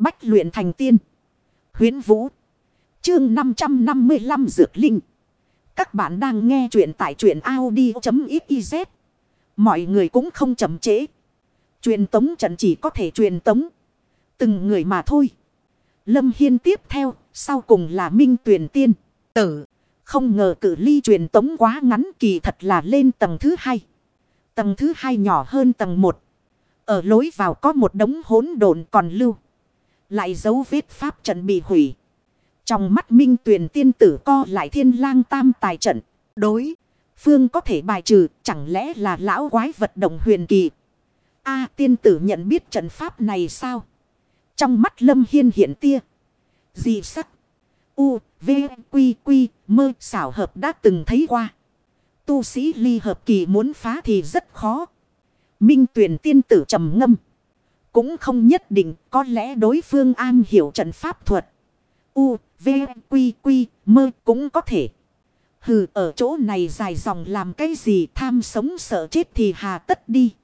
Bách luyện thành tiên. Huyến Vũ. Chương 555 Dược Linh. Các bạn đang nghe truyện tại truyện Audi.xyz. Mọi người cũng không chậm trễ. Truyền tống trận chỉ có thể truyền tống. Từng người mà thôi. Lâm Hiên tiếp theo, sau cùng là Minh Tuyền Tiên. Tử. Không ngờ cử ly truyền tống quá ngắn kỳ thật là lên tầng thứ hai. Tầng thứ hai nhỏ hơn tầng một. Ở lối vào có một đống hỗn độn còn lưu. Lại dấu vết pháp trận bị hủy. Trong mắt minh tuyển tiên tử co lại thiên lang tam tài trận. Đối. Phương có thể bài trừ. Chẳng lẽ là lão quái vật động huyền kỳ. a tiên tử nhận biết trận pháp này sao? Trong mắt lâm hiên hiện tia. Dị sắc. U, V, Quy, Quy, mơ xảo hợp đã từng thấy qua. Tu sĩ ly hợp kỳ muốn phá thì rất khó. Minh tuyển tiên tử trầm ngâm. Cũng không nhất định có lẽ đối phương an hiểu trận pháp thuật. U, V, Quy, Quy, mơ cũng có thể. Hừ ở chỗ này dài dòng làm cái gì tham sống sợ chết thì hà tất đi.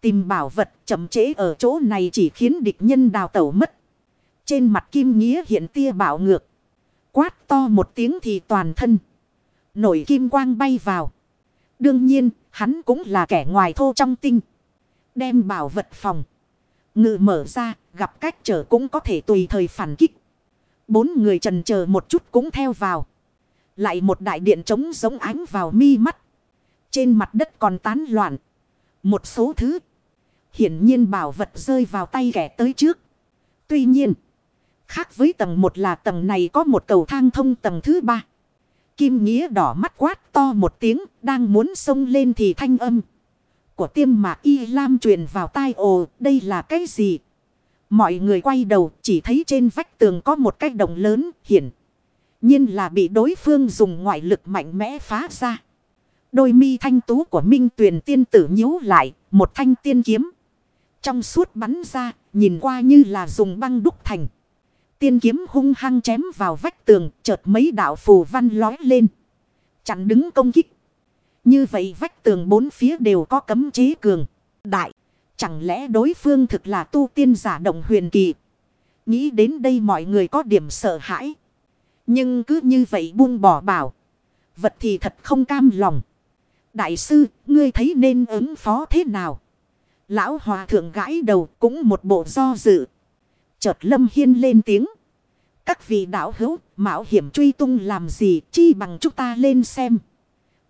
Tìm bảo vật chậm chế ở chỗ này chỉ khiến địch nhân đào tẩu mất. Trên mặt kim nghĩa hiện tia bảo ngược. Quát to một tiếng thì toàn thân. Nổi kim quang bay vào. Đương nhiên, hắn cũng là kẻ ngoài thô trong tinh. Đem bảo vật phòng. Ngự mở ra, gặp cách trở cũng có thể tùy thời phản kích. Bốn người trần chờ một chút cũng theo vào. Lại một đại điện trống giống ánh vào mi mắt. Trên mặt đất còn tán loạn. Một số thứ. Hiển nhiên bảo vật rơi vào tay kẻ tới trước. Tuy nhiên. Khác với tầng một là tầng này có một cầu thang thông tầng thứ ba. Kim Nghĩa đỏ mắt quát to một tiếng, đang muốn sông lên thì thanh âm. Của tiêm mà y lam truyền vào tai ồ, đây là cái gì? Mọi người quay đầu chỉ thấy trên vách tường có một cái đồng lớn, hiển. nhiên là bị đối phương dùng ngoại lực mạnh mẽ phá ra. Đôi mi thanh tú của Minh Tuyền tiên tử nhíu lại, một thanh tiên kiếm. Trong suốt bắn ra, nhìn qua như là dùng băng đúc thành. Tiên kiếm hung hăng chém vào vách tường, chợt mấy đạo phù văn lói lên. chẳng đứng công kích. Như vậy vách tường bốn phía đều có cấm chế cường. Đại, chẳng lẽ đối phương thực là tu tiên giả động huyền kỳ. Nghĩ đến đây mọi người có điểm sợ hãi. Nhưng cứ như vậy buông bỏ bảo. Vật thì thật không cam lòng. Đại sư, ngươi thấy nên ứng phó thế nào? Lão hòa thượng gãi đầu cũng một bộ do dự. Chợt lâm hiên lên tiếng. Các vị đạo hữu, mạo hiểm truy tung làm gì chi bằng chúng ta lên xem.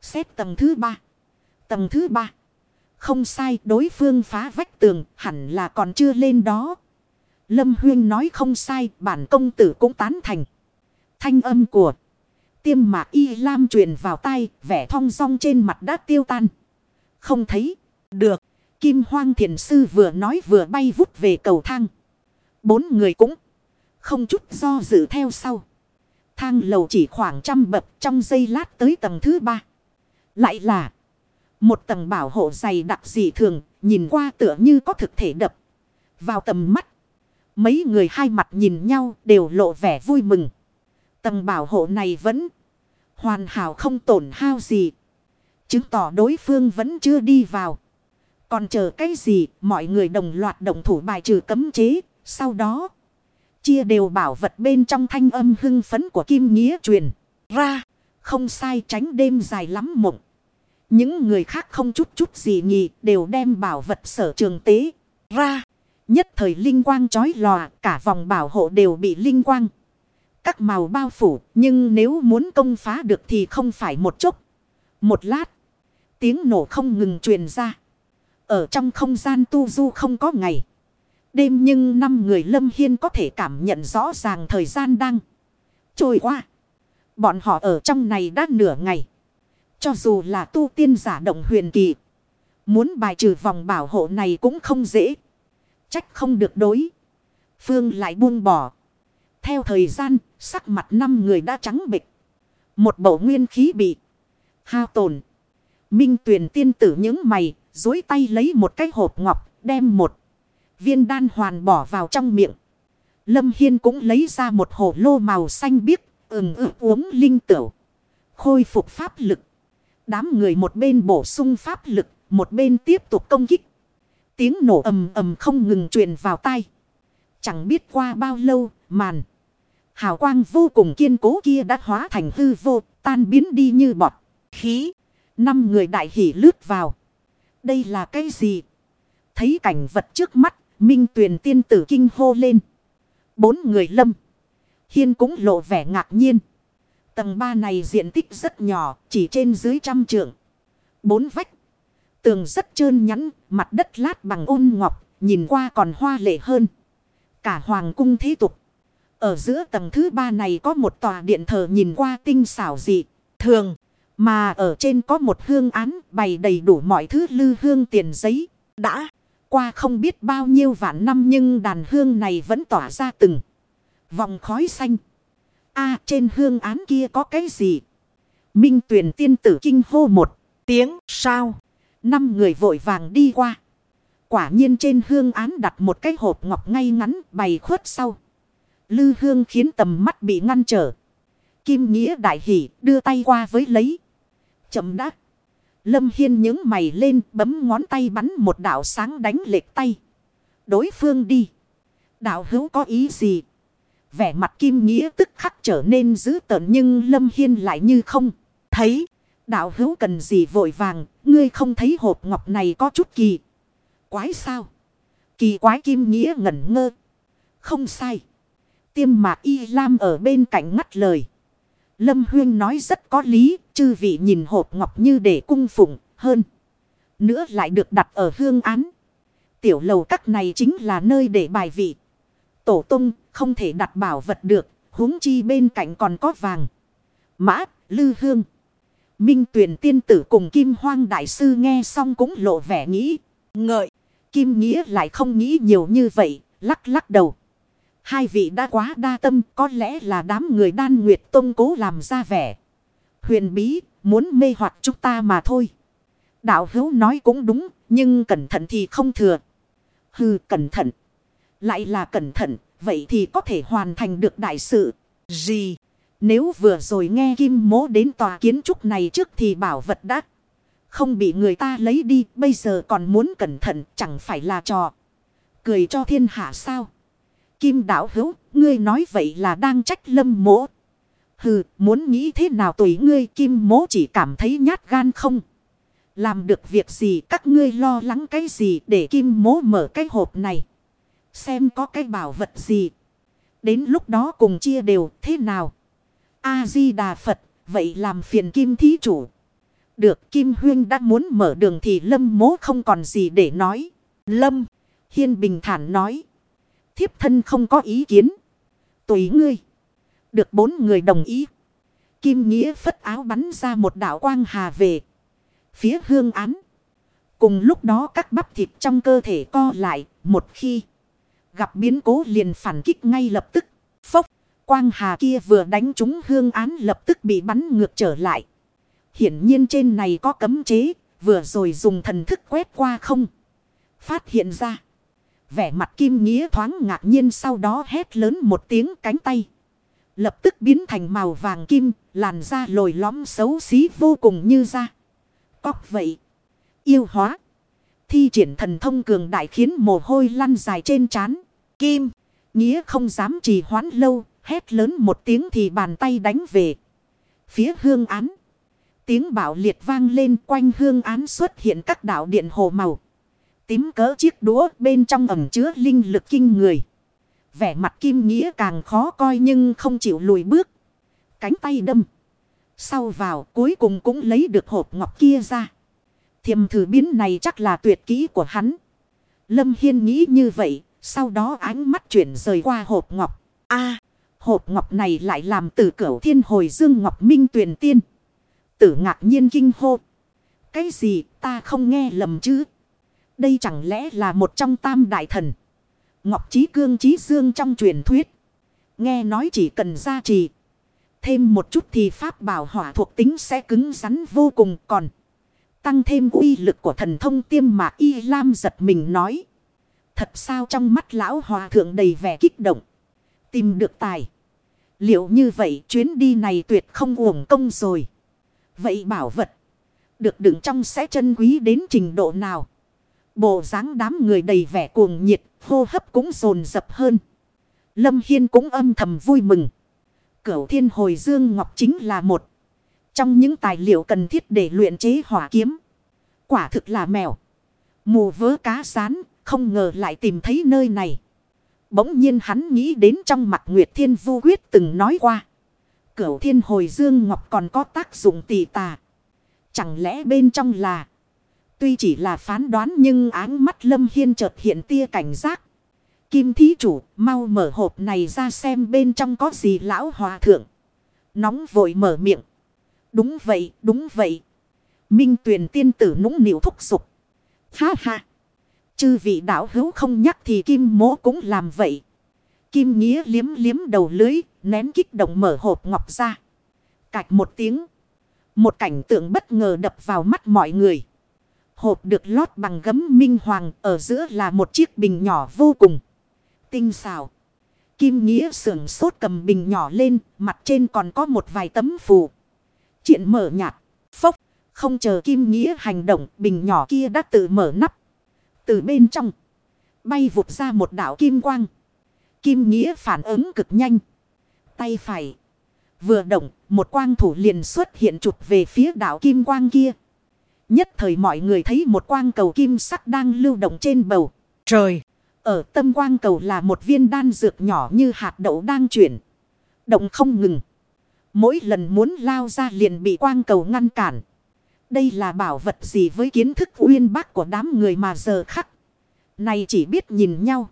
Xét tầng thứ ba. Tầng thứ ba. Không sai, đối phương phá vách tường, hẳn là còn chưa lên đó. Lâm Huyên nói không sai, bản công tử cũng tán thành. Thanh âm của tiêm mạc y lam truyền vào tay vẻ thong dong trên mặt đã tiêu tan. Không thấy. Được. Kim hoang thiền sư vừa nói vừa bay vút về cầu thang. Bốn người cũng không chút do dự theo sau. Thang lầu chỉ khoảng trăm bậc, trong giây lát tới tầng thứ ba. Lại là một tầng bảo hộ dày đặc dị thường, nhìn qua tựa như có thực thể đập. Vào tầm mắt, mấy người hai mặt nhìn nhau đều lộ vẻ vui mừng. Tầng bảo hộ này vẫn hoàn hảo không tổn hao gì. Chứng tỏ đối phương vẫn chưa đi vào. Còn chờ cái gì, mọi người đồng loạt đồng thủ bài trừ cấm chế, sau đó chia đều bảo vật bên trong thanh âm hưng phấn của Kim Nghĩa truyền ra. Không sai tránh đêm dài lắm mộng. Những người khác không chút chút gì nhì đều đem bảo vật sở trường tế ra. Nhất thời linh quang chói lòa, cả vòng bảo hộ đều bị linh quang. Các màu bao phủ, nhưng nếu muốn công phá được thì không phải một chút. Một lát, tiếng nổ không ngừng truyền ra. Ở trong không gian tu du không có ngày. Đêm nhưng năm người lâm hiên có thể cảm nhận rõ ràng thời gian đang trôi qua. Bọn họ ở trong này đã nửa ngày. Cho dù là tu tiên giả động huyền kỳ. Muốn bài trừ vòng bảo hộ này cũng không dễ. Trách không được đối. Phương lại buông bỏ. Theo thời gian, sắc mặt năm người đã trắng bịch. Một bộ nguyên khí bị hao tổn. Minh tuyển tiên tử những mày, dối tay lấy một cái hộp ngọc, đem một viên đan hoàn bỏ vào trong miệng. Lâm Hiên cũng lấy ra một hồ lô màu xanh biếc, ừng ự uống linh tửu. Khôi phục pháp lực. Đám người một bên bổ sung pháp lực, một bên tiếp tục công kích. Tiếng nổ ầm ầm không ngừng truyền vào tai. Chẳng biết qua bao lâu, màn. Hào quang vô cùng kiên cố kia đã hóa thành hư vô, tan biến đi như bọt. Khí. Năm người đại hỉ lướt vào. Đây là cái gì? Thấy cảnh vật trước mắt, Minh Tuyền tiên tử kinh hô lên. Bốn người lâm. Hiên cũng lộ vẻ ngạc nhiên. Tầng ba này diện tích rất nhỏ, chỉ trên dưới trăm trượng. Bốn vách. Tường rất trơn nhẵn, mặt đất lát bằng ôn ngọc, nhìn qua còn hoa lệ hơn. Cả hoàng cung thế tục. Ở giữa tầng thứ ba này có một tòa điện thờ nhìn qua tinh xảo dị, thường. Mà ở trên có một hương án bày đầy đủ mọi thứ lư hương tiền giấy. Đã qua không biết bao nhiêu vạn năm nhưng đàn hương này vẫn tỏa ra từng vòng khói xanh a trên hương án kia có cái gì? Minh tuyển tiên tử kinh hô một tiếng, sao? Năm người vội vàng đi qua. Quả nhiên trên hương án đặt một cái hộp ngọc ngay ngắn, bày khuất sau. Lư hương khiến tầm mắt bị ngăn trở. Kim Nghĩa đại hỷ đưa tay qua với lấy. Chậm đắc. Lâm Hiên những mày lên, bấm ngón tay bắn một đạo sáng đánh lệch tay. Đối phương đi. Đạo hữu có ý gì? Vẻ mặt Kim Nghĩa tức khắc trở nên dữ tợn nhưng Lâm Hiên lại như không. Thấy. Đạo hữu cần gì vội vàng. Ngươi không thấy hộp ngọc này có chút kỳ. Quái sao? Kỳ quái Kim Nghĩa ngẩn ngơ. Không sai. Tiêm mạc y lam ở bên cạnh ngắt lời. Lâm Huyên nói rất có lý, chư vị nhìn hộp ngọc như để cung phụng hơn. Nữa lại được đặt ở hương án. Tiểu lầu các này chính là nơi để bài vị. Tổ tung không thể đặt bảo vật được, huống chi bên cạnh còn có vàng. Mã, lư hương. Minh tuyển tiên tử cùng Kim Hoang Đại Sư nghe xong cũng lộ vẻ nghĩ, ngợi. Kim Nghĩa lại không nghĩ nhiều như vậy, lắc lắc đầu. Hai vị đã quá đa tâm có lẽ là đám người đan nguyệt tông cố làm ra vẻ. Huyền bí muốn mê hoặc chúng ta mà thôi. Đạo hữu nói cũng đúng nhưng cẩn thận thì không thừa. Hừ cẩn thận. Lại là cẩn thận vậy thì có thể hoàn thành được đại sự. Gì? Nếu vừa rồi nghe kim mố đến tòa kiến trúc này trước thì bảo vật đã không bị người ta lấy đi. Bây giờ còn muốn cẩn thận chẳng phải là trò. Cười cho thiên hạ sao? Kim đảo hữu, ngươi nói vậy là đang trách lâm mỗ. Hừ, muốn nghĩ thế nào tùy ngươi kim mỗ chỉ cảm thấy nhát gan không. Làm được việc gì các ngươi lo lắng cái gì để kim mỗ mở cái hộp này. Xem có cái bảo vật gì. Đến lúc đó cùng chia đều thế nào. A-di-đà Phật, vậy làm phiền kim thí chủ. Được Kim Huyên đã muốn mở đường thì Lâm mố không còn gì để nói. Lâm, Hiên bình thản nói thiếp thân không có ý kiến. Tùy ngươi. Được bốn người đồng ý. Kim Nghĩa phất áo bắn ra một đạo quang hà về. Phía hương án. Cùng lúc đó các bắp thịt trong cơ thể co lại. Một khi gặp biến cố liền phản kích ngay lập tức. Phốc. Quang hà kia vừa đánh trúng hương án lập tức bị bắn ngược trở lại. Hiển nhiên trên này có cấm chế. Vừa rồi dùng thần thức quét qua không. Phát hiện ra. Vẻ mặt kim nghĩa thoáng ngạc nhiên sau đó hét lớn một tiếng cánh tay. Lập tức biến thành màu vàng kim, làn da lồi lõm xấu xí vô cùng như da. Cóc vậy. Yêu hóa. Thi triển thần thông cường đại khiến mồ hôi lăn dài trên trán. Kim. Nghĩa không dám trì hoãn lâu. Hét lớn một tiếng thì bàn tay đánh về. Phía hương án. Tiếng bảo liệt vang lên, quanh hương án xuất hiện các đạo điện hồ màu tím cỡ chiếc đũa bên trong ẩm chứa linh lực kinh người. Vẻ mặt kim nghĩa càng khó coi nhưng không chịu lùi bước. Cánh tay đâm. Sau vào, cuối cùng cũng lấy được hộp ngọc kia ra. Thiềm thử biến này chắc là tuyệt kỹ của hắn. Lâm Hiên nghĩ như vậy. Sau đó ánh mắt chuyển rời qua hộp ngọc. a, hộp ngọc này lại làm từ cửu thiên hồi dương ngọc minh tuyển tiên. Tử ngạc nhiên kinh hô. Cái gì ta không nghe lầm chứ? Đây chẳng lẽ là một trong tam đại thần. Ngọc Trí Cương Trí Dương trong truyền thuyết. Nghe nói chỉ cần gia trì. Thêm một chút thì pháp bảo hỏa thuộc tính sẽ cứng rắn vô cùng còn. Tăng thêm uy lực của thần thông tiêm mà y lam giật mình nói. Thật sao trong mắt lão hòa thượng đầy vẻ kích động. Tìm được tài. Liệu như vậy chuyến đi này tuyệt không uổng công rồi. Vậy bảo vật. Được đựng trong sẽ chân quý đến trình độ nào. Bộ dáng đám người đầy vẻ cuồng nhiệt, hô hấp cũng rồn rập hơn. Lâm Hiên cũng âm thầm vui mừng. Cửu thiên hồi dương ngọc chính là một. Trong những tài liệu cần thiết để luyện chế hỏa kiếm. Quả thực là mèo. Mù vớ cá sán, không ngờ lại tìm thấy nơi này. Bỗng nhiên hắn nghĩ đến trong mặt Nguyệt Thiên Vu Quyết từng nói qua. Cửu thiên hồi dương ngọc còn có tác dụng tỷ tà. Chẳng lẽ bên trong là... Tuy chỉ là phán đoán nhưng áng mắt Lâm Hiên chợt hiện tia cảnh giác. Kim thí chủ mau mở hộp này ra xem bên trong có gì lão hòa thượng. Nóng vội mở miệng. Đúng vậy, đúng vậy. Minh tuyển tiên tử nũng nịu thúc giục. Ha ha. Chư vị đạo hữu không nhắc thì kim mỗ cũng làm vậy. Kim nghĩa liếm liếm đầu lưới, nén kích động mở hộp ngọc ra. Cạch một tiếng. Một cảnh tượng bất ngờ đập vào mắt mọi người. Hộp được lót bằng gấm minh hoàng, ở giữa là một chiếc bình nhỏ vô cùng. Tinh xào. Kim Nghĩa sưởng sốt cầm bình nhỏ lên, mặt trên còn có một vài tấm phù. Chuyện mở nhạt, phốc, không chờ Kim Nghĩa hành động, bình nhỏ kia đã tự mở nắp. Từ bên trong, bay vụt ra một đảo kim quang. Kim Nghĩa phản ứng cực nhanh. Tay phải, vừa động, một quang thủ liền xuất hiện chụp về phía đảo kim quang kia. Nhất thời mọi người thấy một quang cầu kim sắc đang lưu động trên bầu. Trời! Ở tâm quang cầu là một viên đan dược nhỏ như hạt đậu đang chuyển. Động không ngừng. Mỗi lần muốn lao ra liền bị quang cầu ngăn cản. Đây là bảo vật gì với kiến thức uyên bác của đám người mà giờ khắc. Này chỉ biết nhìn nhau.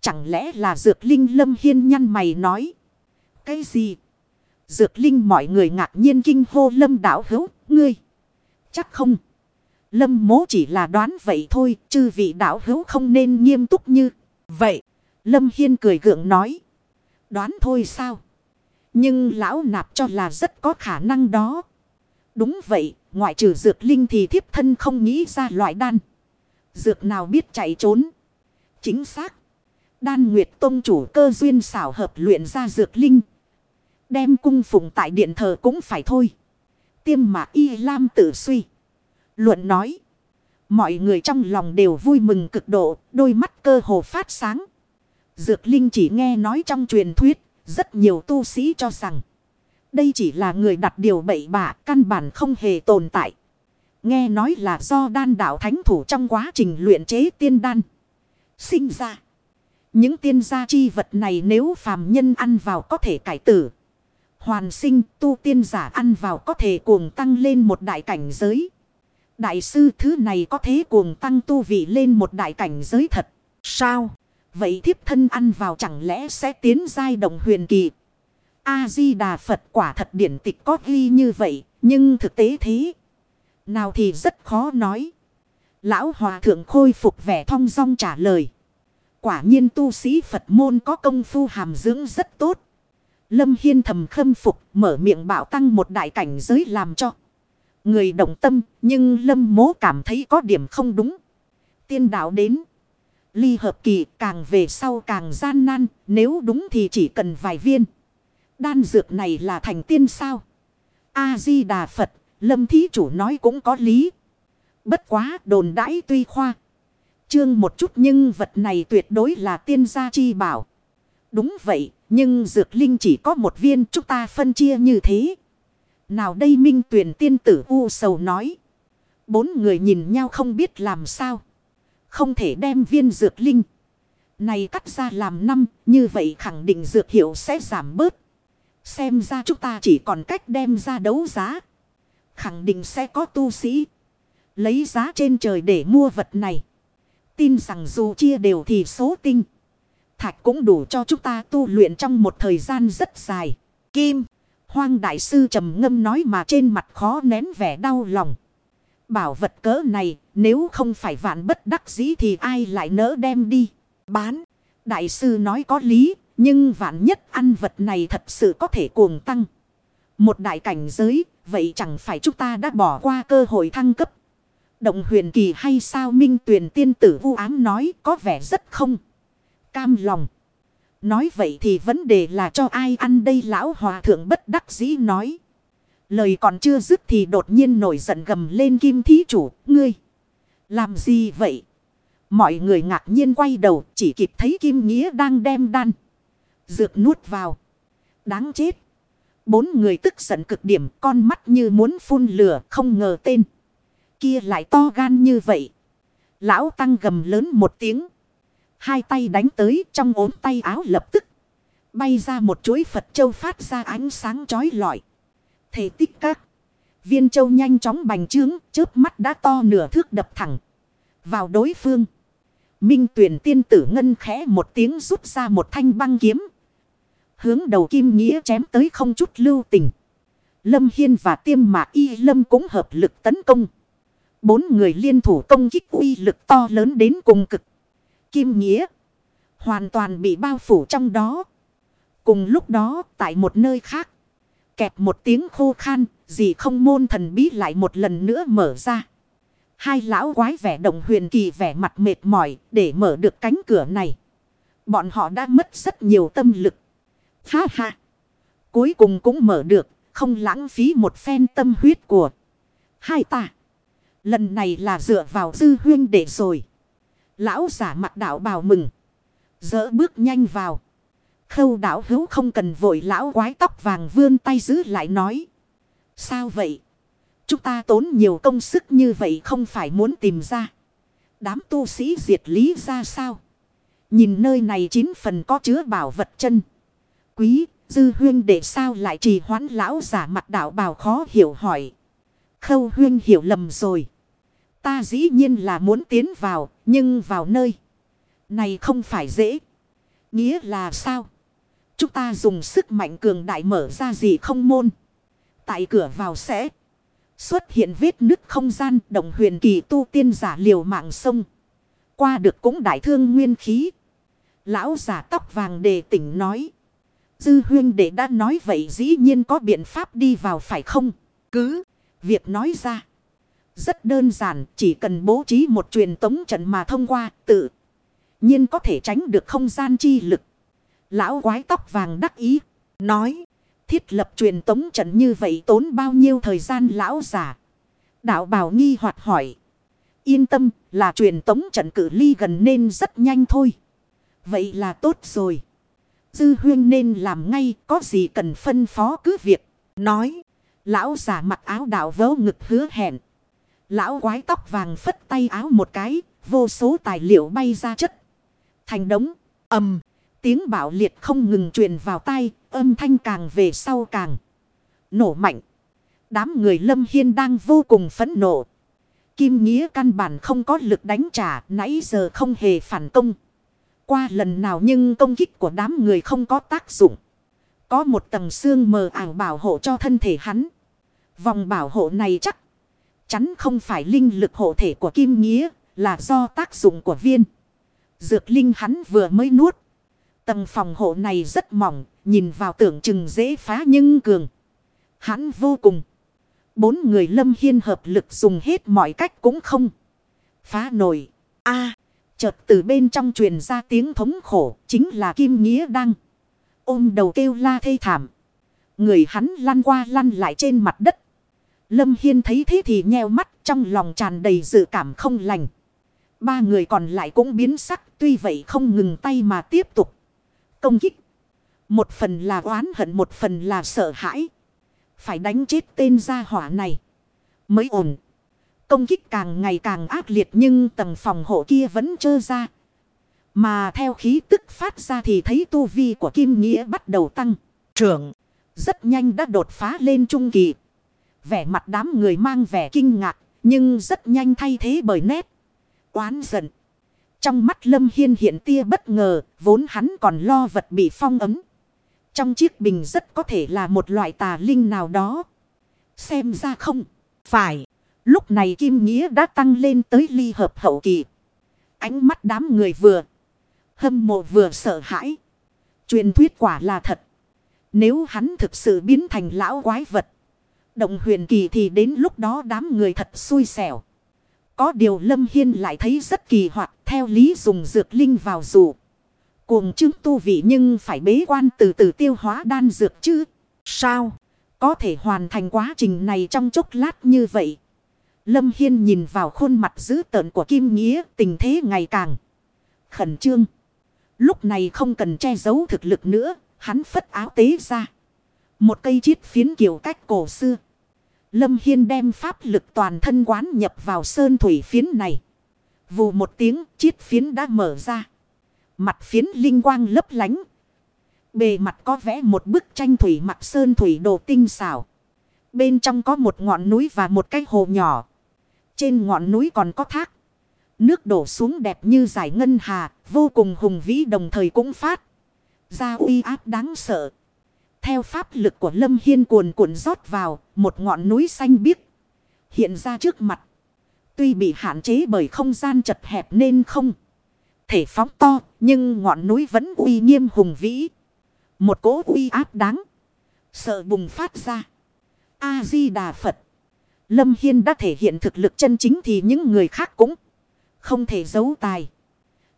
Chẳng lẽ là dược linh lâm hiên nhăn mày nói. Cái gì? Dược linh mọi người ngạc nhiên kinh hô lâm đảo hữu, ngươi. Chắc không. Lâm mố chỉ là đoán vậy thôi, chư vị đảo hữu không nên nghiêm túc như vậy. Lâm Hiên cười gượng nói. Đoán thôi sao? Nhưng lão nạp cho là rất có khả năng đó. Đúng vậy, ngoại trừ dược linh thì thiếp thân không nghĩ ra loại đan. Dược nào biết chạy trốn? Chính xác. Đan Nguyệt Tông chủ cơ duyên xảo hợp luyện ra dược linh. Đem cung phụng tại điện thờ cũng phải thôi. Tiêm mạc y lam tự suy. Luận nói. Mọi người trong lòng đều vui mừng cực độ, đôi mắt cơ hồ phát sáng. Dược Linh chỉ nghe nói trong truyền thuyết, rất nhiều tu sĩ cho rằng. Đây chỉ là người đặt điều bậy bạ, căn bản không hề tồn tại. Nghe nói là do đan đạo thánh thủ trong quá trình luyện chế tiên đan. Sinh ra. Những tiên gia chi vật này nếu phàm nhân ăn vào có thể cải tử. Hoàn sinh tu tiên giả ăn vào có thể cuồng tăng lên một đại cảnh giới. Đại sư thứ này có thế cuồng tăng tu vị lên một đại cảnh giới thật. Sao? Vậy thiếp thân ăn vào chẳng lẽ sẽ tiến giai động huyền kỳ? A-di-đà Phật quả thật điển tịch có ghi như vậy. Nhưng thực tế thế. Nào thì rất khó nói. Lão Hòa Thượng khôi phục vẻ thong dong trả lời. Quả nhiên tu sĩ Phật môn có công phu hàm dưỡng rất tốt. Lâm Hiên thầm khâm phục mở miệng bảo tăng một đại cảnh giới làm cho. Người động tâm, nhưng lâm mố cảm thấy có điểm không đúng. Tiên đạo đến. Ly hợp kỳ càng về sau càng gian nan, nếu đúng thì chỉ cần vài viên. Đan dược này là thành tiên sao? A-di-đà Phật, lâm thí chủ nói cũng có lý. Bất quá đồn đãi tuy khoa. trương một chút nhưng vật này tuyệt đối là tiên gia chi bảo. Đúng vậy, nhưng dược linh chỉ có một viên chúng ta phân chia như thế. Nào đây minh tuyển tiên tử u sầu nói. Bốn người nhìn nhau không biết làm sao. Không thể đem viên dược linh. Này cắt ra làm năm. Như vậy khẳng định dược hiệu sẽ giảm bớt. Xem ra chúng ta chỉ còn cách đem ra đấu giá. Khẳng định sẽ có tu sĩ. Lấy giá trên trời để mua vật này. Tin rằng dù chia đều thì số tinh. Thạch cũng đủ cho chúng ta tu luyện trong một thời gian rất dài. Kim. Hoang đại sư trầm ngâm nói mà trên mặt khó nén vẻ đau lòng. Bảo vật cỡ này, nếu không phải vạn bất đắc dĩ thì ai lại nỡ đem đi. Bán. Đại sư nói có lý. Nhưng vạn nhất ăn vật này thật sự có thể cuồng tăng. Một đại cảnh giới. Vậy chẳng phải chúng ta đã bỏ qua cơ hội thăng cấp. Động huyền kỳ hay sao minh tuyển tiên tử vu ám nói có vẻ rất không. Cam lòng. Nói vậy thì vấn đề là cho ai ăn đây lão hòa thượng bất đắc dĩ nói. Lời còn chưa dứt thì đột nhiên nổi giận gầm lên kim thí chủ, ngươi. Làm gì vậy? Mọi người ngạc nhiên quay đầu chỉ kịp thấy Kim Nghĩa đang đem đan. Dược nuốt vào. Đáng chết. Bốn người tức giận cực điểm con mắt như muốn phun lửa không ngờ tên. Kia lại to gan như vậy. Lão tăng gầm lớn một tiếng. Hai tay đánh tới trong ốm tay áo lập tức. Bay ra một chuỗi Phật châu phát ra ánh sáng chói lọi. Thể tích các. Viên châu nhanh chóng bành trướng, chớp mắt đã to nửa thước đập thẳng. Vào đối phương. Minh tuyển tiên tử ngân khẽ một tiếng rút ra một thanh băng kiếm. Hướng đầu kim nghĩa chém tới không chút lưu tình. Lâm Hiên và tiêm mạc y lâm cũng hợp lực tấn công. Bốn người liên thủ công kích uy lực to lớn đến cùng cực. Kim nghĩa. Hoàn toàn bị bao phủ trong đó. Cùng lúc đó, tại một nơi khác. Kẹp một tiếng khô khan. Gì không môn thần bí lại một lần nữa mở ra. Hai lão quái vẻ đồng huyền kỳ vẻ mặt mệt mỏi để mở được cánh cửa này. Bọn họ đã mất rất nhiều tâm lực. Ha ha. Cuối cùng cũng mở được. Không lãng phí một phen tâm huyết của hai ta. Lần này là dựa vào dư huyên để rồi. Lão giả mặt đạo bào mừng. Dỡ bước nhanh vào. Khâu đảo hữu không cần vội lão quái tóc vàng vươn tay giữ lại nói. Sao vậy? Chúng ta tốn nhiều công sức như vậy không phải muốn tìm ra. Đám tu sĩ diệt lý ra sao? Nhìn nơi này chín phần có chứa bảo vật chân. Quý, dư huyên để sao lại trì hoãn lão giả mặt đạo bào khó hiểu hỏi. Khâu huyên hiểu lầm rồi. Ta dĩ nhiên là muốn tiến vào, nhưng vào nơi này không phải dễ. Nghĩa là sao? Chúng ta dùng sức mạnh cường đại mở ra gì không môn. Tại cửa vào sẽ xuất hiện vết nứt không gian đồng huyền kỳ tu tiên giả liều mạng sông. Qua được cũng đại thương nguyên khí. Lão giả tóc vàng đề tỉnh nói. Dư huyên đệ đã nói vậy dĩ nhiên có biện pháp đi vào phải không? Cứ việc nói ra. Rất đơn giản, chỉ cần bố trí một truyền tống trận mà thông qua, tự. nhiên có thể tránh được không gian chi lực. Lão quái tóc vàng đắc ý. Nói. Thiết lập truyền tống trận như vậy tốn bao nhiêu thời gian lão giả. Đạo bảo nghi hoạt hỏi. Yên tâm, là truyền tống trận cử ly gần nên rất nhanh thôi. Vậy là tốt rồi. Dư huyên nên làm ngay, có gì cần phân phó cứ việc. Nói. Lão giả mặc áo đạo vớ ngực hứa hẹn. Lão quái tóc vàng phất tay áo một cái. Vô số tài liệu bay ra chất. Thành đống. ầm, Tiếng bạo liệt không ngừng truyền vào tai. Âm thanh càng về sau càng. Nổ mạnh. Đám người lâm hiên đang vô cùng phẫn nộ. Kim Nghĩa căn bản không có lực đánh trả. Nãy giờ không hề phản công. Qua lần nào nhưng công kích của đám người không có tác dụng. Có một tầng xương mờ ảo bảo hộ cho thân thể hắn. Vòng bảo hộ này chắc chắn không phải linh lực hộ thể của Kim Nghĩa, là do tác dụng của viên. Dược linh hắn vừa mới nuốt. Tầng phòng hộ này rất mỏng, nhìn vào tưởng chừng dễ phá nhưng cường. Hắn vô cùng. Bốn người lâm hiên hợp lực dùng hết mọi cách cũng không. Phá nổi. a Chợt từ bên trong truyền ra tiếng thống khổ, chính là Kim Nghĩa đang ôm đầu kêu la thê thảm. Người hắn lăn qua lăn lại trên mặt đất. Lâm Hiên thấy thế thì nheo mắt trong lòng tràn đầy dự cảm không lành. Ba người còn lại cũng biến sắc tuy vậy không ngừng tay mà tiếp tục. Công kích. Một phần là oán hận một phần là sợ hãi. Phải đánh chết tên gia hỏa này. Mới ổn. Công kích càng ngày càng ác liệt nhưng tầng phòng hộ kia vẫn trơ ra. Mà theo khí tức phát ra thì thấy tu vi của Kim Nghĩa bắt đầu tăng. Trưởng. Rất nhanh đã đột phá lên trung kỳ. Vẻ mặt đám người mang vẻ kinh ngạc. Nhưng rất nhanh thay thế bởi nét. Oán giận. Trong mắt Lâm Hiên hiện tia bất ngờ. Vốn hắn còn lo vật bị phong ấm. Trong chiếc bình rất có thể là một loại tà linh nào đó. Xem ra không. Phải. Lúc này Kim Nghĩa đã tăng lên tới ly hợp hậu kỳ. Ánh mắt đám người vừa. Hâm mộ vừa sợ hãi. Truyền thuyết quả là thật. Nếu hắn thực sự biến thành lão quái vật. Động huyền kỳ thì đến lúc đó đám người thật xui xẻo. Có điều Lâm Hiên lại thấy rất kỳ hoặc theo lý dùng dược linh vào dù. Cuồng chứng tu vị nhưng phải bế quan từ từ tiêu hóa đan dược chứ. Sao? Có thể hoàn thành quá trình này trong chốc lát như vậy. Lâm Hiên nhìn vào khuôn mặt dữ tợn của Kim Nghĩa tình thế ngày càng khẩn trương. Lúc này không cần che giấu thực lực nữa, hắn phất áo tế ra. Một cây chiết phiến kiểu cách cổ xưa. Lâm Hiên đem pháp lực toàn thân quán nhập vào sơn thủy phiến này. Vù một tiếng chiết phiến đã mở ra. Mặt phiến linh quang lấp lánh. Bề mặt có vẽ một bức tranh thủy mặt sơn thủy đồ tinh xảo. Bên trong có một ngọn núi và một cái hồ nhỏ. Trên ngọn núi còn có thác. Nước đổ xuống đẹp như giải ngân hà, vô cùng hùng vĩ đồng thời cũng phát. Ra uy áp đáng sợ. Theo pháp lực của Lâm Hiên cuồn cuộn rót vào, một ngọn núi xanh biếc. Hiện ra trước mặt. Tuy bị hạn chế bởi không gian chật hẹp nên không thể phóng to, nhưng ngọn núi vẫn uy nghiêm hùng vĩ. Một cỗ uy áp đáng. Sợ bùng phát ra. A-di-đà Phật. Lâm Hiên đã thể hiện thực lực chân chính thì những người khác cũng không thể giấu tài.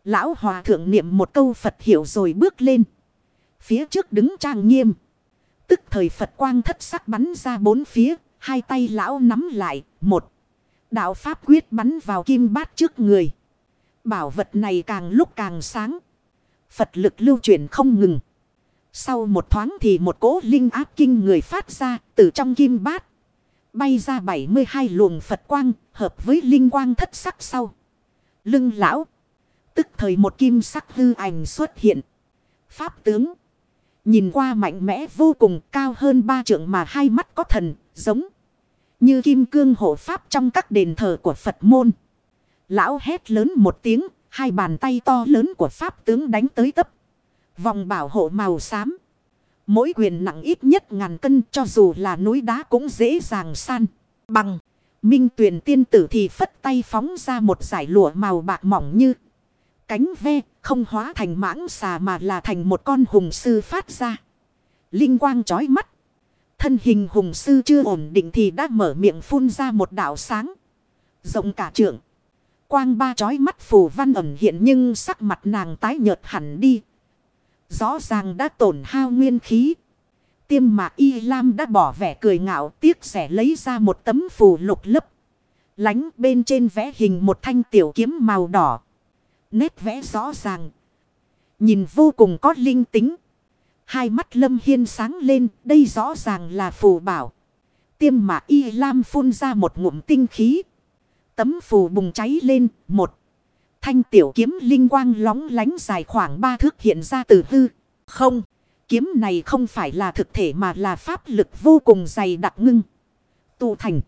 Lão Hòa thượng niệm một câu Phật hiểu rồi bước lên. Phía trước đứng trang nghiêm. Tức thời Phật quang thất sắc bắn ra bốn phía. Hai tay lão nắm lại. Một. Đạo Pháp quyết bắn vào kim bát trước người. Bảo vật này càng lúc càng sáng. Phật lực lưu chuyển không ngừng. Sau một thoáng thì một cỗ linh áp kinh người phát ra từ trong kim bát. Bay ra 72 luồng Phật quang, hợp với linh quang thất sắc sau. Lưng lão. Tức thời một kim sắc hư ảnh xuất hiện. Pháp tướng. Nhìn qua mạnh mẽ vô cùng, cao hơn ba trượng mà hai mắt có thần, giống. Như kim cương hộ pháp trong các đền thờ của Phật môn. Lão hét lớn một tiếng. Hai bàn tay to lớn của pháp tướng đánh tới tấp. Vòng bảo hộ màu xám. Mỗi quyền nặng ít nhất ngàn cân cho dù là núi đá cũng dễ dàng san. Bằng. Minh tuyển tiên tử thì phất tay phóng ra một giải lụa màu bạc mỏng như. Cánh ve, không hóa thành mãng xà mà là thành một con hùng sư phát ra. Linh quang chói mắt. Thân hình hùng sư chưa ổn định thì đã mở miệng phun ra một đạo sáng. Rộng cả trượng. Quang ba chói mắt phù văn ẩn hiện nhưng sắc mặt nàng tái nhợt hẳn đi. Rõ ràng đã tổn hao nguyên khí. Tiêm mạc y lam đã bỏ vẻ cười ngạo tiếc rẻ lấy ra một tấm phù lục lấp. Lánh bên trên vẽ hình một thanh tiểu kiếm màu đỏ. Nét vẽ rõ ràng. Nhìn vô cùng có linh tính. Hai mắt lâm hiên sáng lên. Đây rõ ràng là phù bảo. Tiêm mạc y lam phun ra một ngụm tinh khí. Tấm phù bùng cháy lên. Một. Thanh tiểu kiếm linh quang lóng lánh dài khoảng ba thước hiện ra từ hư. Không. Kiếm này không phải là thực thể mà là pháp lực vô cùng dày đặc ngưng. Tụ thành.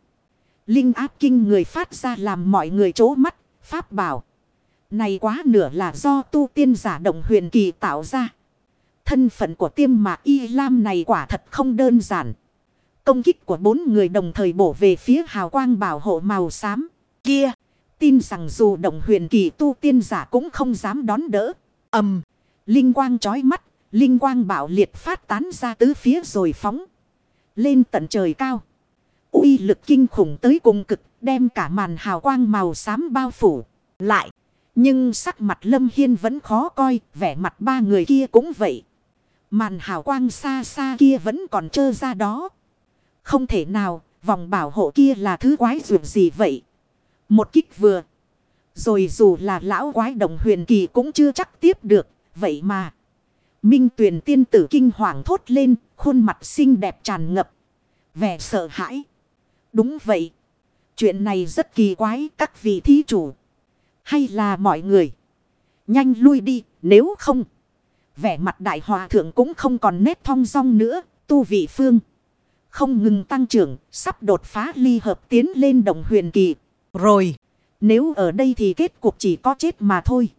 Linh áp kinh người phát ra làm mọi người chố mắt. Pháp bảo. Này quá nửa là do tu tiên giả động huyền kỳ tạo ra. Thân phận của tiêm mạc y lam này quả thật không đơn giản. Công kích của bốn người đồng thời bổ về phía hào quang bảo hộ màu xám. Kia. Tin rằng dù động huyền kỳ tu tiên giả cũng không dám đón đỡ. ầm Linh quang chói mắt. Linh quang bạo liệt phát tán ra tứ phía rồi phóng. Lên tận trời cao. uy lực kinh khủng tới cùng cực. Đem cả màn hào quang màu xám bao phủ. Lại. Nhưng sắc mặt Lâm Hiên vẫn khó coi. Vẻ mặt ba người kia cũng vậy. Màn hào quang xa xa kia vẫn còn trơ ra đó. Không thể nào. Vòng bảo hộ kia là thứ quái dường gì vậy? Một kích vừa. Rồi dù là lão quái đồng huyền kỳ cũng chưa chắc tiếp được. Vậy mà. Minh tuyển tiên tử kinh hoàng thốt lên. Khuôn mặt xinh đẹp tràn ngập. Vẻ sợ hãi. Đúng vậy. Chuyện này rất kỳ quái, các vị thí chủ. Hay là mọi người. Nhanh lui đi. Nếu không. Vẻ mặt đại hòa thượng cũng không còn nét thong dong nữa. Tu vị phương. Không ngừng tăng trưởng. Sắp đột phá ly hợp tiến lên đồng huyền kỳ. Rồi, nếu ở đây thì kết cục chỉ có chết mà thôi.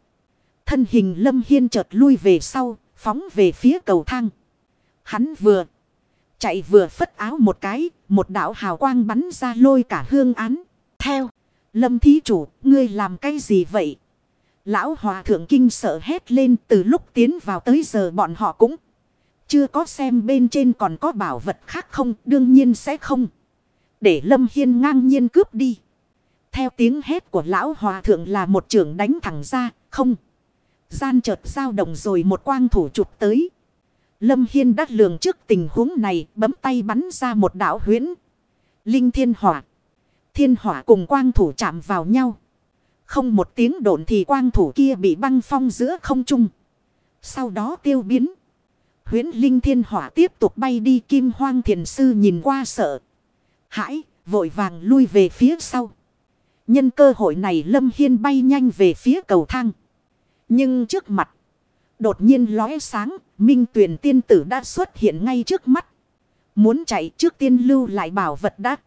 Thân hình Lâm Hiên chợt lui về sau, phóng về phía cầu thang. Hắn vừa chạy vừa phất áo một cái, một đạo hào quang bắn ra lôi cả hương án. Theo, Lâm Thí Chủ, ngươi làm cái gì vậy? Lão Hòa Thượng Kinh sợ hét lên từ lúc tiến vào tới giờ bọn họ cũng chưa có xem bên trên còn có bảo vật khác không, đương nhiên sẽ không. Để Lâm Hiên ngang nhiên cướp đi. Theo tiếng hét của lão hòa thượng là một trường đánh thẳng ra, không. Gian chợt dao động rồi một quang thủ chụp tới. Lâm Hiên đắt lường trước tình huống này bấm tay bắn ra một đảo huyễn. Linh thiên hỏa. Thiên hỏa cùng quang thủ chạm vào nhau. Không một tiếng độn thì quang thủ kia bị băng phong giữa không trung. Sau đó tiêu biến. huyễn Linh Thiên Hỏa tiếp tục bay đi Kim Hoang Thiền Sư nhìn qua sợ. Hãi, vội vàng lui về phía sau. Nhân cơ hội này Lâm Hiên bay nhanh về phía cầu thang. Nhưng trước mặt, đột nhiên lóe sáng, Minh Tuyền Tiên Tử đã xuất hiện ngay trước mắt. Muốn chạy trước tiên lưu lại bảo vật đắc.